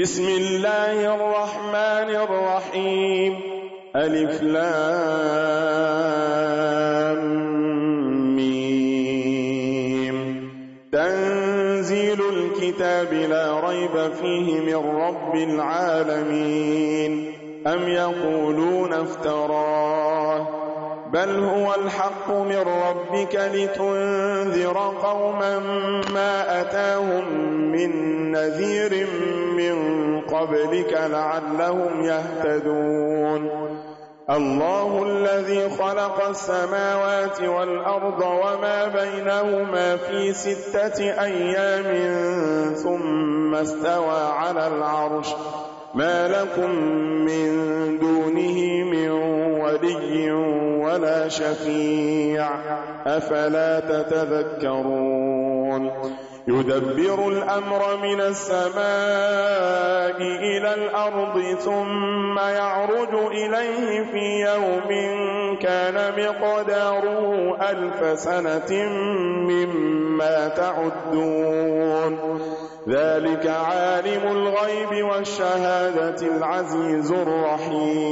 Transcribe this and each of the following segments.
بسم الله الرحمن الرحيم. ألف لام ميم. تنزيل الكتاب لا ريب فيه من رب العالمين. أم يقولون افتراه؟ بل هو الحق من ربك لتنذر قوما ما أتاهم من نذير من قبلك لعلهم يهتدون الله الذي خلق السماوات والأرض وما بينهما في ستة أيام ثم استوى على العرش ما لكم من دونه من ولي ولا شفيع. أفلا تتذكرون؟ يدبر الأمر من السماء إلى الأرض ثم يعرج إليه في يوم كان مقداره ألف سنة مما تعدون. ذلك عالم الغيب والشهادة العزيز الرحيم.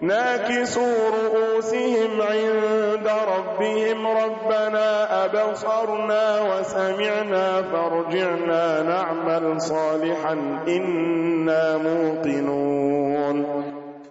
ناكسوا رؤوسهم عند ربهم. ربنا أبصرنا وسمعنا فارجعنا نعمل صالحا. إنا موقنون.